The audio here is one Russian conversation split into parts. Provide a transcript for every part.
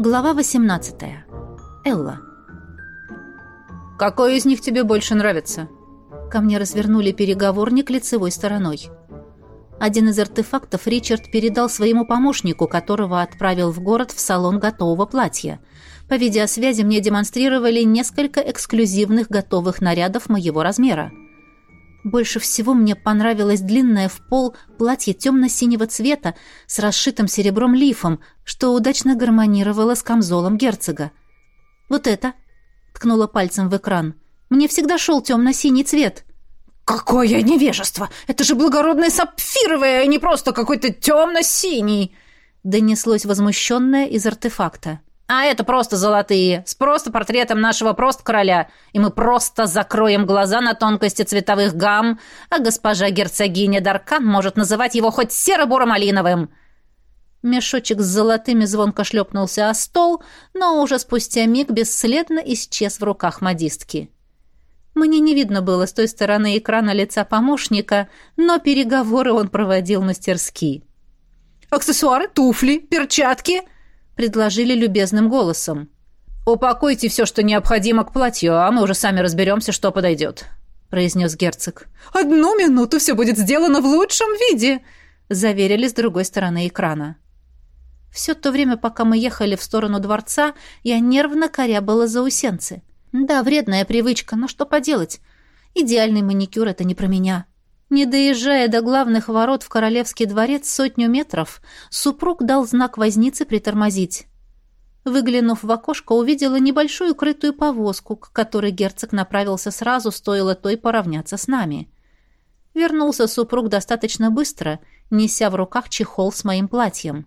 Глава 18. Элла. «Какой из них тебе больше нравится?» Ко мне развернули переговорник лицевой стороной. Один из артефактов Ричард передал своему помощнику, которого отправил в город в салон готового платья. По видеосвязи мне демонстрировали несколько эксклюзивных готовых нарядов моего размера. Больше всего мне понравилось длинное в пол платье темно-синего цвета с расшитым серебром лифом, что удачно гармонировало с камзолом герцога. «Вот это!» — ткнула пальцем в экран. «Мне всегда шел темно-синий цвет». «Какое невежество! Это же благородное сапфировое, а не просто какой-то темно-синий!» Донеслось возмущенное из артефакта. А это просто золотые, с просто портретом нашего просто короля, и мы просто закроем глаза на тонкости цветовых гамм, а госпожа герцогиня Даркан может называть его хоть серо-буро-малиновым». Мешочек с золотыми звонко шлепнулся о стол, но уже спустя миг бесследно исчез в руках модистки. Мне не видно было с той стороны экрана лица помощника, но переговоры он проводил мастерски. «Аксессуары, туфли, перчатки!» Предложили любезным голосом. «Упакуйте все, что необходимо к платью, а мы уже сами разберемся, что подойдет», — произнес герцог. «Одну минуту все будет сделано в лучшем виде», — заверили с другой стороны экрана. Все то время, пока мы ехали в сторону дворца, я нервно корябала заусенцы. Да, вредная привычка, но что поделать? Идеальный маникюр — это не про меня. Не доезжая до главных ворот в Королевский дворец сотню метров, супруг дал знак вознице притормозить. Выглянув в окошко, увидела небольшую крытую повозку, к которой герцог направился сразу, стоило той поравняться с нами. Вернулся супруг достаточно быстро, неся в руках чехол с моим платьем.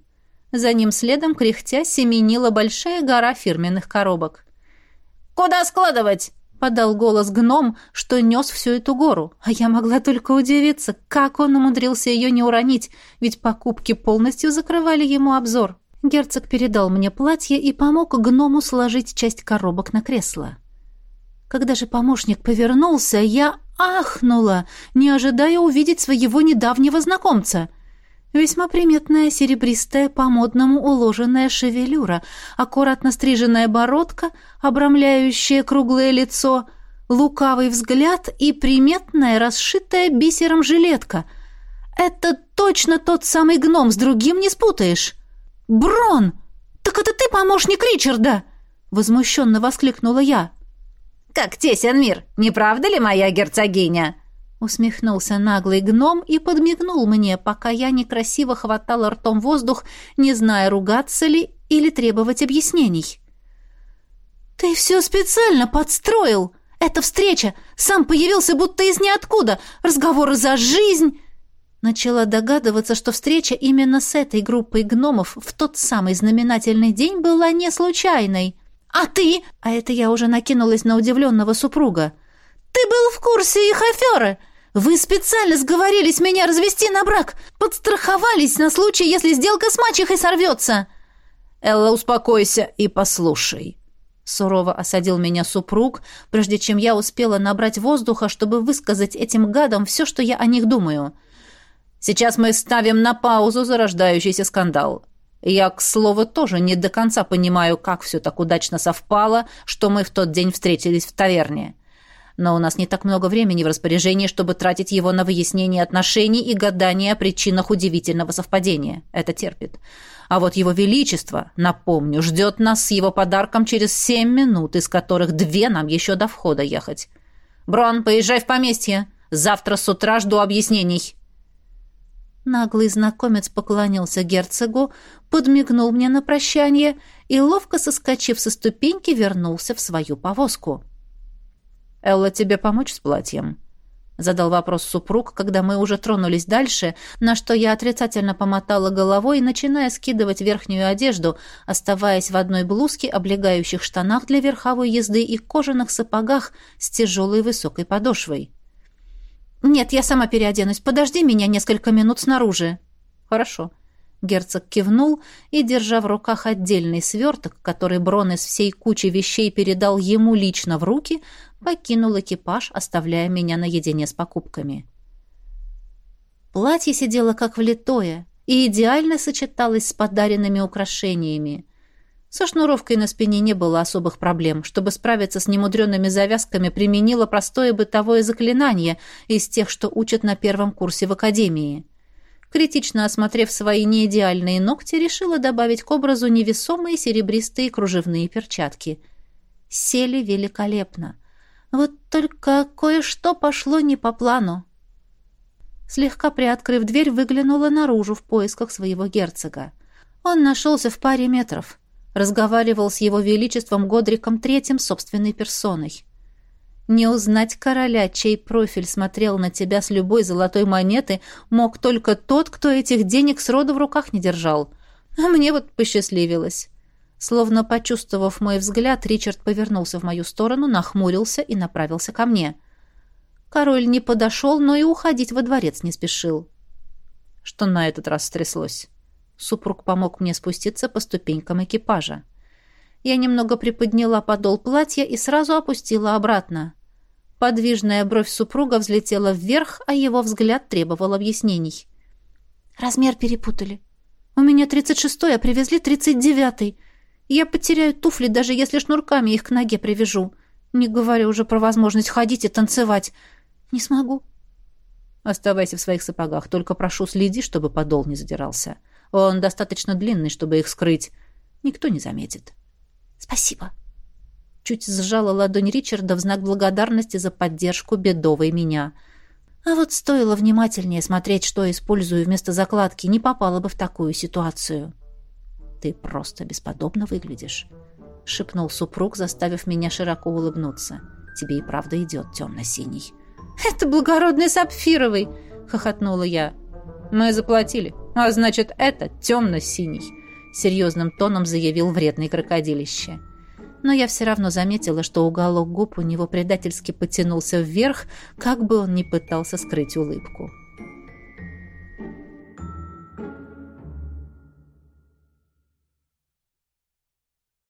За ним следом, кряхтя, семенила большая гора фирменных коробок. «Куда складывать?» Подал голос гном, что нес всю эту гору, а я могла только удивиться, как он умудрился ее не уронить, ведь покупки полностью закрывали ему обзор. Герцог передал мне платье и помог гному сложить часть коробок на кресло. Когда же помощник повернулся, я ахнула, не ожидая увидеть своего недавнего знакомца — Весьма приметная серебристая по-модному уложенная шевелюра, аккуратно стриженная бородка, обрамляющее круглое лицо, лукавый взгляд и приметная, расшитая бисером жилетка. Это точно тот самый гном, с другим не спутаешь. «Брон! Так это ты помощник Ричарда!» Возмущенно воскликнула я. «Как тесен мир, не правда ли, моя герцогиня?» Усмехнулся наглый гном и подмигнул мне, пока я некрасиво хватала ртом воздух, не зная, ругаться ли или требовать объяснений. «Ты все специально подстроил! Эта встреча! Сам появился будто из ниоткуда! Разговоры за жизнь!» Начала догадываться, что встреча именно с этой группой гномов в тот самый знаменательный день была не случайной. «А ты?» А это я уже накинулась на удивленного супруга. «Ты был в курсе их аферы!» Вы специально сговорились меня развести на брак, подстраховались на случай, если сделка с мачехой сорвется. Элла, успокойся и послушай. Сурово осадил меня супруг, прежде чем я успела набрать воздуха, чтобы высказать этим гадам все, что я о них думаю. Сейчас мы ставим на паузу зарождающийся скандал. Я, к слову, тоже не до конца понимаю, как все так удачно совпало, что мы в тот день встретились в таверне но у нас не так много времени в распоряжении, чтобы тратить его на выяснение отношений и гадание о причинах удивительного совпадения. Это терпит. А вот его величество, напомню, ждет нас с его подарком через семь минут, из которых две нам еще до входа ехать. Брон, поезжай в поместье. Завтра с утра жду объяснений. Наглый знакомец поклонился герцогу, подмигнул мне на прощание и, ловко соскочив со ступеньки, вернулся в свою повозку. «Элла, тебе помочь с платьем?» Задал вопрос супруг, когда мы уже тронулись дальше, на что я отрицательно помотала головой, начиная скидывать верхнюю одежду, оставаясь в одной блузке, облегающих штанах для верховой езды и кожаных сапогах с тяжелой высокой подошвой. «Нет, я сама переоденусь. Подожди меня несколько минут снаружи». «Хорошо». Герцог кивнул и, держа в руках отдельный сверток, который Брон из всей кучи вещей передал ему лично в руки, покинул экипаж, оставляя меня наедине с покупками. Платье сидело как влитое и идеально сочеталось с подаренными украшениями. Со шнуровкой на спине не было особых проблем. Чтобы справиться с немудренными завязками, применила простое бытовое заклинание из тех, что учат на первом курсе в академии. Критично осмотрев свои неидеальные ногти, решила добавить к образу невесомые серебристые кружевные перчатки. Сели великолепно. Вот только кое-что пошло не по плану. Слегка приоткрыв дверь, выглянула наружу в поисках своего герцога. Он нашелся в паре метров — разговаривал с его величеством Годриком Третьим собственной персоной. Не узнать короля, чей профиль смотрел на тебя с любой золотой монеты, мог только тот, кто этих денег сроду в руках не держал. А мне вот посчастливилось. Словно почувствовав мой взгляд, Ричард повернулся в мою сторону, нахмурился и направился ко мне. Король не подошел, но и уходить во дворец не спешил. Что на этот раз стряслось? Супруг помог мне спуститься по ступенькам экипажа. Я немного приподняла подол платья и сразу опустила обратно. Подвижная бровь супруга взлетела вверх, а его взгляд требовал объяснений. «Размер перепутали. У меня тридцать шестой, а привезли тридцать девятый. Я потеряю туфли, даже если шнурками их к ноге привяжу. Не говоря уже про возможность ходить и танцевать. Не смогу». «Оставайся в своих сапогах, только прошу следи, чтобы подол не задирался». Он достаточно длинный, чтобы их скрыть. Никто не заметит. Спасибо. Чуть сжала ладонь Ричарда в знак благодарности за поддержку бедовой меня. А вот стоило внимательнее смотреть, что использую вместо закладки, не попала бы в такую ситуацию. Ты просто бесподобно выглядишь, шепнул супруг, заставив меня широко улыбнуться. Тебе и правда идет темно-синий. Это благородный сапфировый, хохотнула я. Мы заплатили, а значит, это темно-синий, серьезным тоном заявил вредный крокодилище. Но я все равно заметила, что уголок губ у него предательски потянулся вверх, как бы он ни пытался скрыть улыбку.